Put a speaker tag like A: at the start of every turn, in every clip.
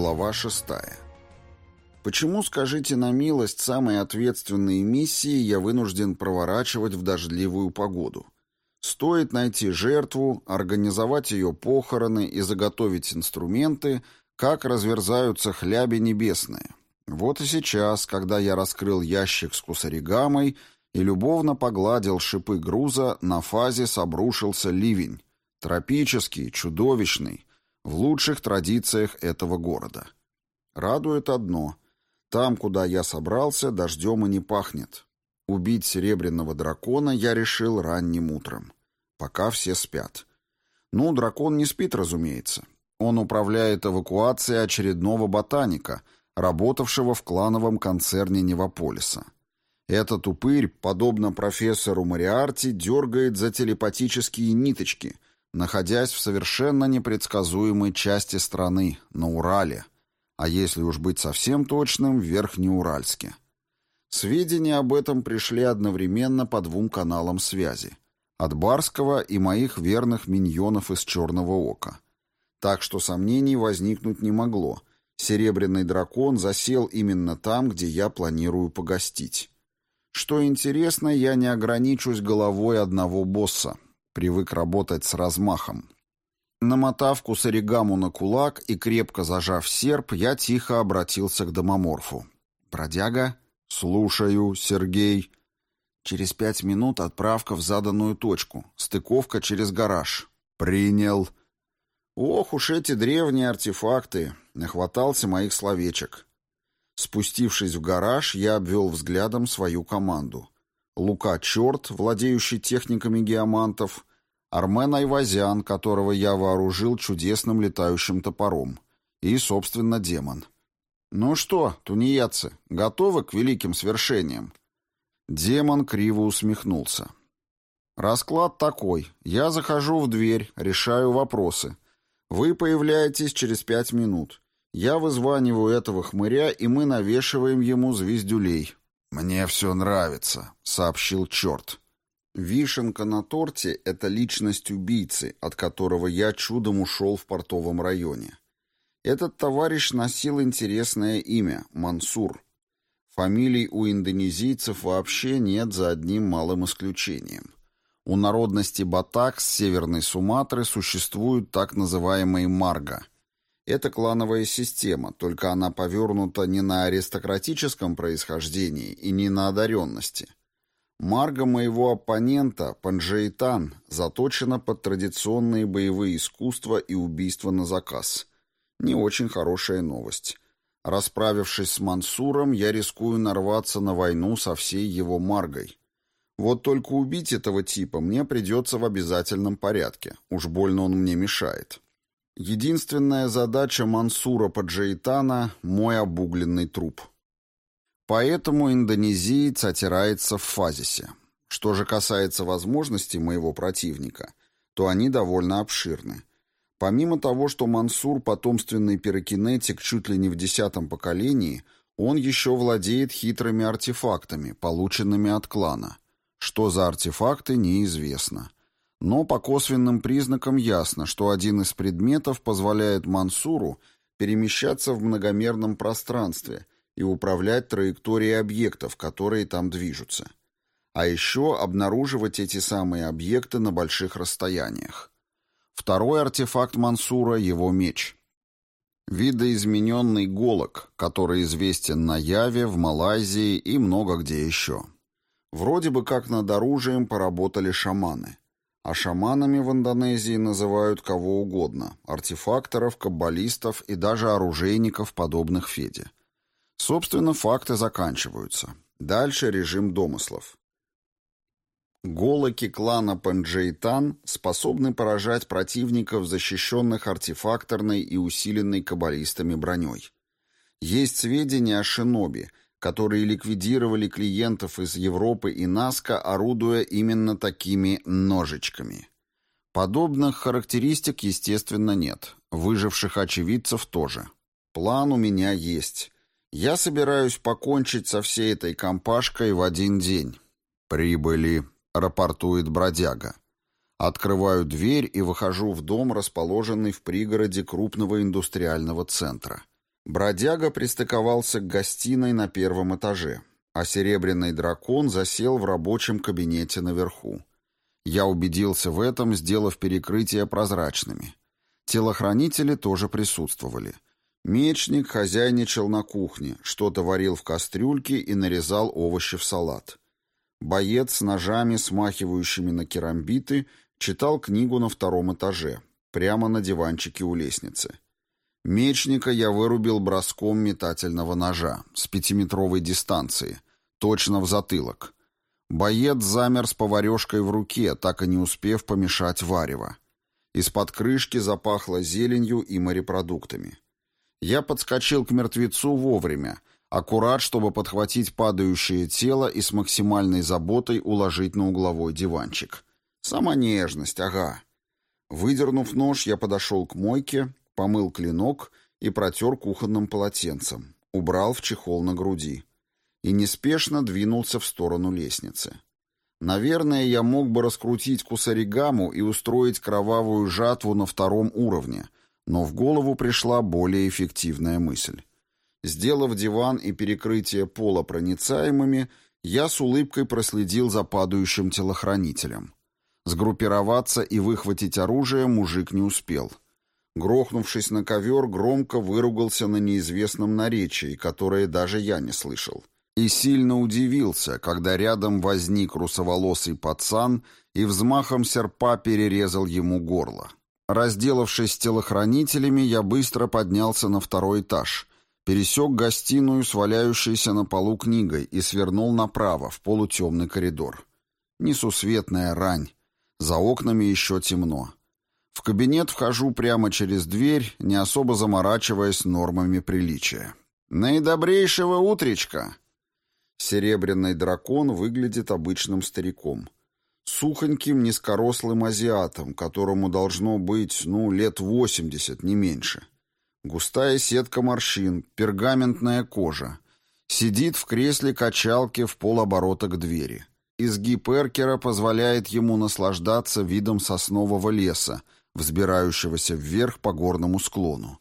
A: Глава шестая. Почему, скажите на милость, самые ответственные миссии я вынужден проворачивать в дождливую погоду? Стоит найти жертву, организовать ее похороны и заготовить инструменты, как разверзаются хляби небесные. Вот и сейчас, когда я раскрыл ящик с кусаригамой и любовно погладил шипы груза, на фазе обрушился ливень. Тропический, чудовищный, в лучших традициях этого города. Радует одно. Там, куда я собрался, дождем и не пахнет. Убить серебряного дракона я решил ранним утром. Пока все спят. Ну, дракон не спит, разумеется. Он управляет эвакуацией очередного ботаника, работавшего в клановом концерне Невополиса. Этот упырь, подобно профессору Мариарти, дергает за телепатические ниточки — находясь в совершенно непредсказуемой части страны, на Урале, а если уж быть совсем точным, в Верхнеуральске. Сведения об этом пришли одновременно по двум каналам связи. От Барского и моих верных миньонов из Черного Ока. Так что сомнений возникнуть не могло. Серебряный дракон засел именно там, где я планирую погостить. Что интересно, я не ограничусь головой одного босса, Привык работать с размахом. Намотав кусаригаму на кулак и крепко зажав серп, я тихо обратился к домоморфу. «Бродяга?» «Слушаю, Сергей». «Через пять минут отправка в заданную точку. Стыковка через гараж». «Принял». «Ох уж эти древние артефакты!» Нахватался моих словечек. Спустившись в гараж, я обвел взглядом свою команду. Лука Черт, владеющий техниками геомантов, Армен Айвазян, которого я вооружил чудесным летающим топором, и, собственно, демон. «Ну что, тунеядцы, готовы к великим свершениям?» Демон криво усмехнулся. «Расклад такой. Я захожу в дверь, решаю вопросы. Вы появляетесь через пять минут. Я вызваниваю этого хмыря, и мы навешиваем ему звездюлей. «Мне все нравится», — сообщил черт. Вишенка на торте — это личность убийцы, от которого я чудом ушел в портовом районе. Этот товарищ носил интересное имя — Мансур. Фамилий у индонезийцев вообще нет за одним малым исключением. У народности Батак с Северной Суматры существуют так называемые марга — это клановая система, только она повернута не на аристократическом происхождении и не на одаренности. Марга моего оппонента, Панджейтан, заточена под традиционные боевые искусства и убийства на заказ. Не очень хорошая новость. Расправившись с Мансуром, я рискую нарваться на войну со всей его Маргой. Вот только убить этого типа мне придется в обязательном порядке. Уж больно он мне мешает. Единственная задача Мансура Паджейтана — мой обугленный труп. Поэтому индонезиец отирается в фазисе. Что же касается возможностей моего противника, то они довольно обширны. Помимо того, что Мансур — потомственный пирокинетик чуть ли не в десятом поколении, он еще владеет хитрыми артефактами, полученными от клана. Что за артефакты, неизвестно. Но по косвенным признакам ясно, что один из предметов позволяет Мансуру перемещаться в многомерном пространстве и управлять траекторией объектов, которые там движутся. А еще обнаруживать эти самые объекты на больших расстояниях. Второй артефакт Мансура — его меч. Видоизмененный голок, который известен на Яве, в Малайзии и много где еще. Вроде бы как над оружием поработали шаманы. А шаманами в Индонезии называют кого угодно – артефакторов, каббалистов и даже оружейников, подобных Феде. Собственно, факты заканчиваются. Дальше режим домыслов. Голоки клана Панджейтан способны поражать противников, защищенных артефакторной и усиленной каббалистами броней. Есть сведения о шиноби, которые ликвидировали клиентов из Европы и Наска, орудуя именно такими ножичками. Подобных характеристик, естественно, нет. Выживших очевидцев тоже. План у меня есть. Я собираюсь покончить со всей этой компашкой в один день. «Прибыли», — рапортует бродяга. Открываю дверь и выхожу в дом, расположенный в пригороде крупного индустриального центра. Бродяга пристыковался к гостиной на первом этаже, а серебряный дракон засел в рабочем кабинете наверху. Я убедился в этом, сделав перекрытия прозрачными. Телохранители тоже присутствовали. Мечник хозяйничал на кухне, что-то варил в кастрюльке и нарезал овощи в салат. Боец с ножами, смахивающими на керамбиты, читал книгу на втором этаже, прямо на диванчике у лестницы. Мечника я вырубил броском метательного ножа с пятиметровой дистанции, точно в затылок. Боец замер с поварешкой в руке, так и не успев помешать варево. Из-под крышки запахло зеленью и морепродуктами. Я подскочил к мертвецу вовремя, аккурат, чтобы подхватить падающее тело и с максимальной заботой уложить на угловой диванчик. Сама нежность, ага. Выдернув нож, я подошел к мойке, помыл клинок и протер кухонным полотенцем, убрал в чехол на груди и неспешно двинулся в сторону лестницы. Наверное, я мог бы раскрутить кусаригаму и устроить кровавую жатву на втором уровне, но в голову пришла более эффективная мысль. Сделав диван и перекрытие пола проницаемыми, я с улыбкой проследил за падающим телохранителем. Сгруппироваться и выхватить оружие мужик не успел. Грохнувшись на ковер, громко выругался на неизвестном наречии, которое даже я не слышал. И сильно удивился, когда рядом возник русоволосый пацан и взмахом серпа перерезал ему горло. Разделавшись с телохранителями, я быстро поднялся на второй этаж, пересек гостиную с валяющейся на полу книгой и свернул направо, в полутемный коридор. Несусветная рань. За окнами еще темно. В кабинет вхожу прямо через дверь, не особо заморачиваясь нормами приличия. «Наидобрейшего утречка!» Серебряный дракон выглядит обычным стариком сухоньким низкорослым азиатом, которому должно быть, ну, лет восемьдесят, не меньше. Густая сетка морщин, пергаментная кожа. Сидит в кресле качалки в полоборота к двери. Изгиб эркера позволяет ему наслаждаться видом соснового леса, взбирающегося вверх по горному склону.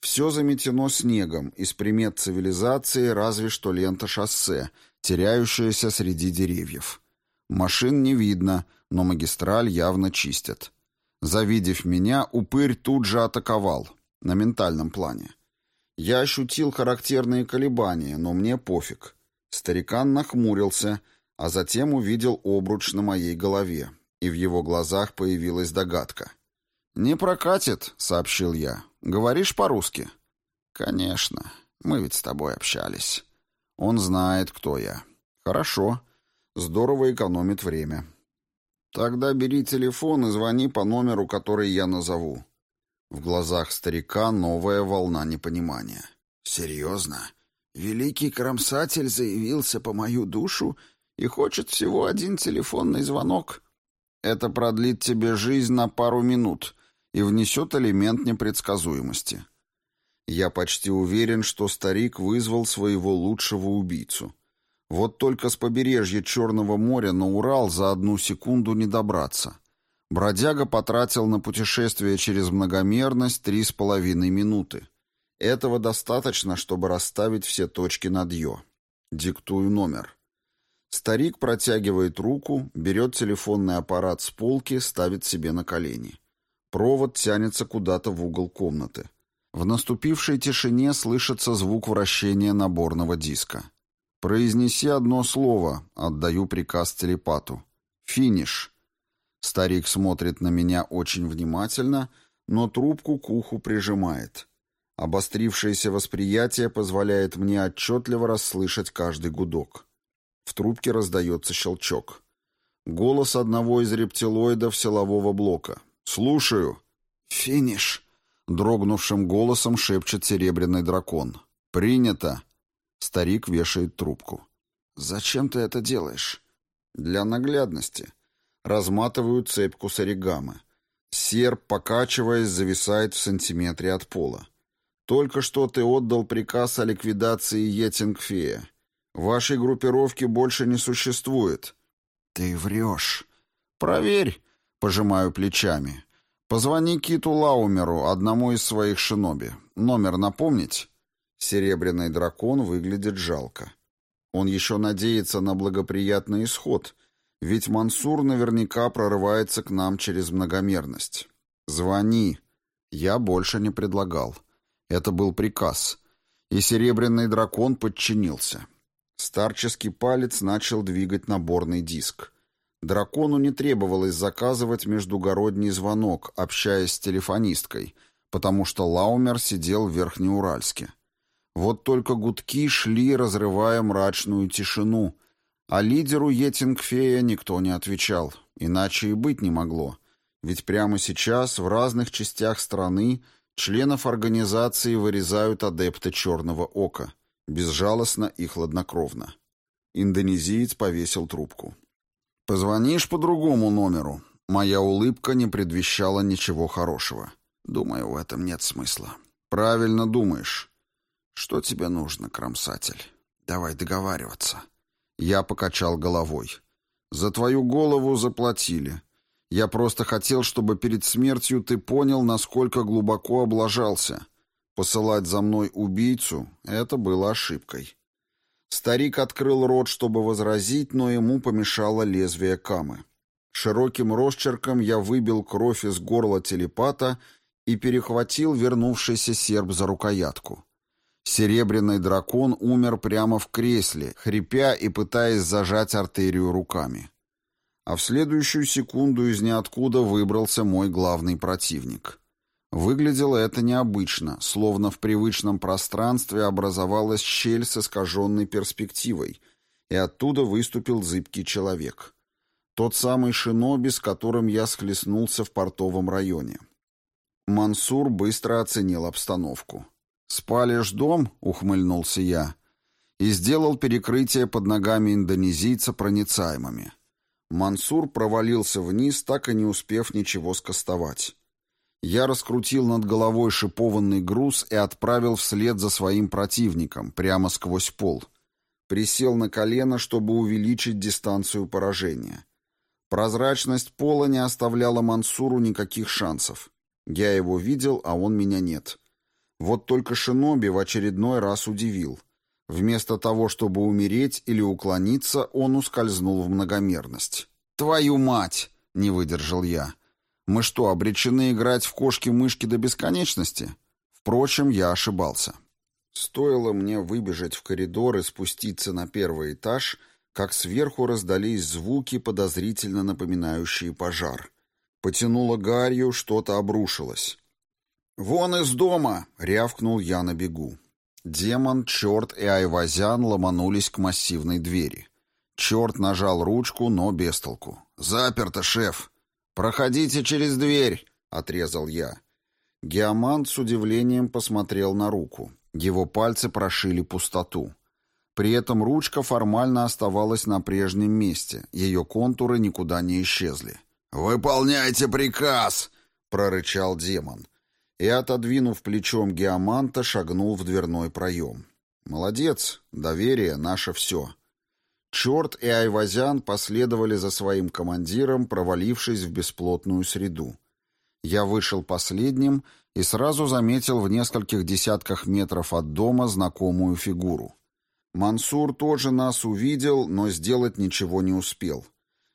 A: Все заметено снегом, из примет цивилизации разве что лента шоссе, теряющаяся среди деревьев. Машин не видно, но магистраль явно чистят. Завидев меня, упырь тут же атаковал, на ментальном плане. Я ощутил характерные колебания, но мне пофиг. Старикан нахмурился, а затем увидел обруч на моей голове, и в его глазах появилась догадка. «Не прокатит», — сообщил я. «Говоришь по-русски?» «Конечно. Мы ведь с тобой общались. Он знает, кто я». «Хорошо. Здорово экономит время. Тогда бери телефон и звони по номеру, который я назову. В глазах старика новая волна непонимания. Серьезно? Великий кромсатель заявился по мою душу и хочет всего один телефонный звонок? Это продлит тебе жизнь на пару минут и внесет элемент непредсказуемости. Я почти уверен, что старик вызвал своего лучшего убийцу. Вот только с побережья Черного моря на Урал за одну секунду не добраться. Бродяга потратил на путешествие через многомерность три с половиной минуты. Этого достаточно, чтобы расставить все точки над «ё». Диктую номер. Старик протягивает руку, берет телефонный аппарат с полки, ставит себе на колени. Провод тянется куда-то в угол комнаты. В наступившей тишине слышится звук вращения наборного диска. «Произнеси одно слово», — отдаю приказ телепату. «Финиш». Старик смотрит на меня очень внимательно, но трубку к уху прижимает. Обострившееся восприятие позволяет мне отчетливо расслышать каждый гудок. В трубке раздается щелчок. Голос одного из рептилоидов силового блока. «Слушаю». «Финиш», — дрогнувшим голосом шепчет серебряный дракон. «Принято». Старик вешает трубку. «Зачем ты это делаешь?» «Для наглядности». Разматываю цепку с оригамы. Серп, покачиваясь, зависает в сантиметре от пола. «Только что ты отдал приказ о ликвидации Етингфея. Вашей группировки больше не существует». «Ты врешь». «Проверь», — пожимаю плечами. «Позвони Киту Лаумеру, одному из своих шиноби. Номер напомнить?» Серебряный дракон выглядит жалко. Он еще надеется на благоприятный исход, ведь Мансур наверняка прорывается к нам через многомерность. «Звони». Я больше не предлагал. Это был приказ. И серебряный дракон подчинился. Старческий палец начал двигать наборный диск. Дракону не требовалось заказывать междугородний звонок, общаясь с телефонисткой, потому что Лаумер сидел в Верхнеуральске. Вот только гудки шли, разрывая мрачную тишину, а лидеру Етингфея никто не отвечал, иначе и быть не могло. Ведь прямо сейчас в разных частях страны членов организации вырезают адепты Черного Ока, безжалостно и хладнокровно. Индонезиец повесил трубку. «Позвонишь по другому номеру». Моя улыбка не предвещала ничего хорошего. Думаю, в этом нет смысла. «Правильно думаешь. Что тебе нужно, кромсатель? Давай договариваться». Я покачал головой. «За твою голову заплатили. Я просто хотел, чтобы перед смертью ты понял, насколько глубоко облажался. Посылать за мной убийцу — это было ошибкой». Старик открыл рот, чтобы возразить, но ему помешало лезвие камы. Широким росчерком я выбил кровь из горла телепата и перехватил вернувшийся серб за рукоятку. Серебряный дракон умер прямо в кресле, хрипя и пытаясь зажать артерию руками. А в следующую секунду из ниоткуда выбрался мой главный противник. Выглядело это необычно, словно в привычном пространстве образовалась щель с искаженной перспективой, и оттуда выступил зыбкий человек. Тот самый шиноби, с которым я схлестнулся в портовом районе. Мансур быстро оценил обстановку. «Спалишь дом?» — ухмыльнулся я. И сделал перекрытие под ногами индонезийца проницаемыми. Мансур провалился вниз, так и не успев ничего скостовать. Я раскрутил над головой шипованный груз и отправил вслед за своим противником, прямо сквозь пол. Присел на колено, чтобы увеличить дистанцию поражения. Прозрачность пола не оставляла Мансуру никаких шансов. Я его видел, а он меня нет. Вот только Шиноби в очередной раз удивил. Вместо того, чтобы умереть или уклониться, он ускользнул в многомерность. «Твою мать!» — не выдержал я. Мы что, обречены играть в кошки-мышки до бесконечности? Впрочем, я ошибался. Стоило мне выбежать в коридор и спуститься на первый этаж, как сверху раздались звуки, подозрительно напоминающие пожар. Потянуло гарью, что-то обрушилось. «Вон из дома!» — рявкнул я на бегу. Демон, черт и Айвазян ломанулись к массивной двери. Черт нажал ручку, но без толку. «Заперто, шеф!» «Проходите через дверь!» — отрезал я. Геомант с удивлением посмотрел на руку. Его пальцы прошили пустоту. При этом ручка формально оставалась на прежнем месте, ее контуры никуда не исчезли. «Выполняйте приказ!» — прорычал демон. И, отодвинув плечом геоманта, шагнул в дверной проем. «Молодец, доверие — наше все». Черт и Айвазян последовали за своим командиром, провалившись в бесплотную среду. Я вышел последним и сразу заметил в нескольких десятках метров от дома знакомую фигуру. Мансур тоже нас увидел, но сделать ничего не успел.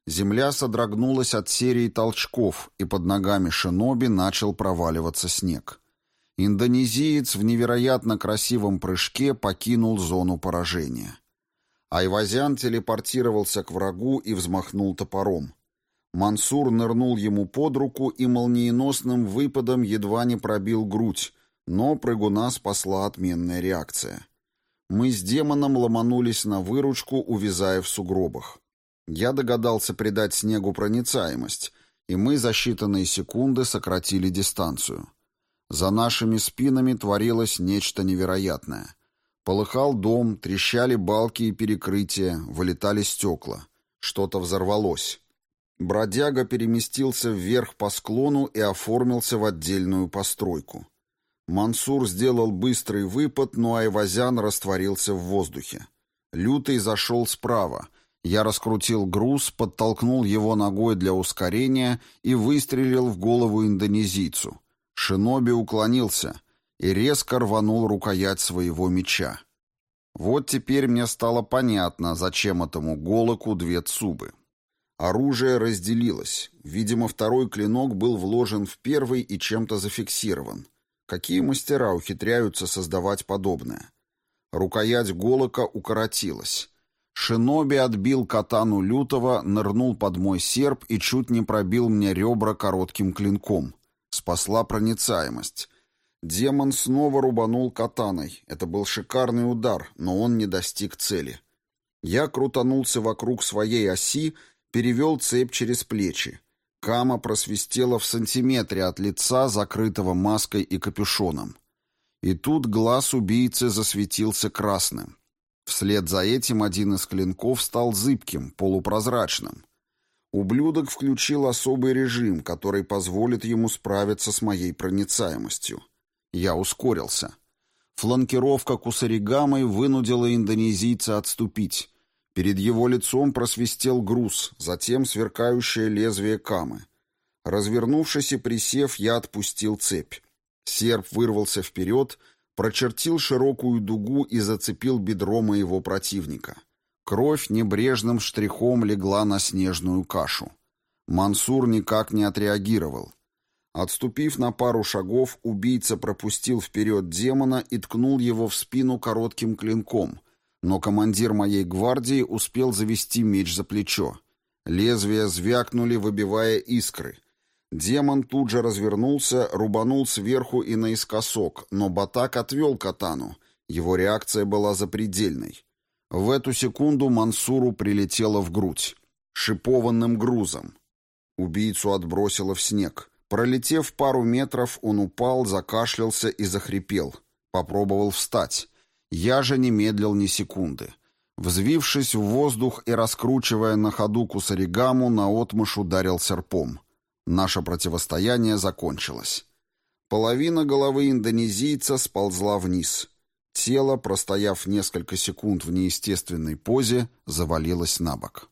A: Земля содрогнулась от серии толчков, и под ногами шиноби начал проваливаться снег. Индонезиец в невероятно красивом прыжке покинул зону поражения. Айвазян телепортировался к врагу и взмахнул топором. Мансур нырнул ему под руку и молниеносным выпадом едва не пробил грудь, но прыгуна спасла отменная реакция. Мы с демоном ломанулись на выручку, увязая в сугробах. Я догадался придать снегу проницаемость, и мы за считанные секунды сократили дистанцию. За нашими спинами творилось нечто невероятное. Полыхал дом, трещали балки и перекрытия, вылетали стекла. Что-то взорвалось. Бродяга переместился вверх по склону и оформился в отдельную постройку. Мансур сделал быстрый выпад, но Айвазян растворился в воздухе. Лютый зашел справа. Я раскрутил груз, подтолкнул его ногой для ускорения и выстрелил в голову индонезийцу. Шиноби уклонился — и резко рванул рукоять своего меча. Вот теперь мне стало понятно, зачем этому голоку две цубы. Оружие разделилось. Видимо, второй клинок был вложен в первый и чем-то зафиксирован. Какие мастера ухитряются создавать подобное? Рукоять голока укоротилась. Шиноби отбил катану лютого, нырнул под мой серп и чуть не пробил мне ребра коротким клинком. Спасла проницаемость. Демон снова рубанул катаной. Это был шикарный удар, но он не достиг цели. Я крутанулся вокруг своей оси, перевел цепь через плечи. Кама просвистела в сантиметре от лица, закрытого маской и капюшоном. И тут глаз убийцы засветился красным. Вслед за этим один из клинков стал зыбким, полупрозрачным. Ублюдок включил особый режим, который позволит ему справиться с моей проницаемостью. Я ускорился. Фланкировка кусаригамой вынудила индонезийца отступить. Перед его лицом просвистел груз, затем сверкающее лезвие камы. Развернувшись и присев, я отпустил цепь. Серп вырвался вперед, прочертил широкую дугу и зацепил бедро моего противника. Кровь небрежным штрихом легла на снежную кашу. Мансур никак не отреагировал. Отступив на пару шагов, убийца пропустил вперед демона и ткнул его в спину коротким клинком, но командир моей гвардии успел завести меч за плечо. Лезвия звякнули, выбивая искры. Демон тут же развернулся, рубанул сверху и наискосок, но Батак отвел катану. Его реакция была запредельной. В эту секунду Мансуру прилетело в грудь. Шипованным грузом. Убийцу отбросило в снег. Пролетев пару метров, он упал, закашлялся и захрипел. Попробовал встать. Я же не медлил ни секунды. Взвившись в воздух и раскручивая на ходу кусаригаму, наотмашь ударил серпом. Наше противостояние закончилось. Половина головы индонезийца сползла вниз. Тело, простояв несколько секунд в неестественной позе, завалилось на бок.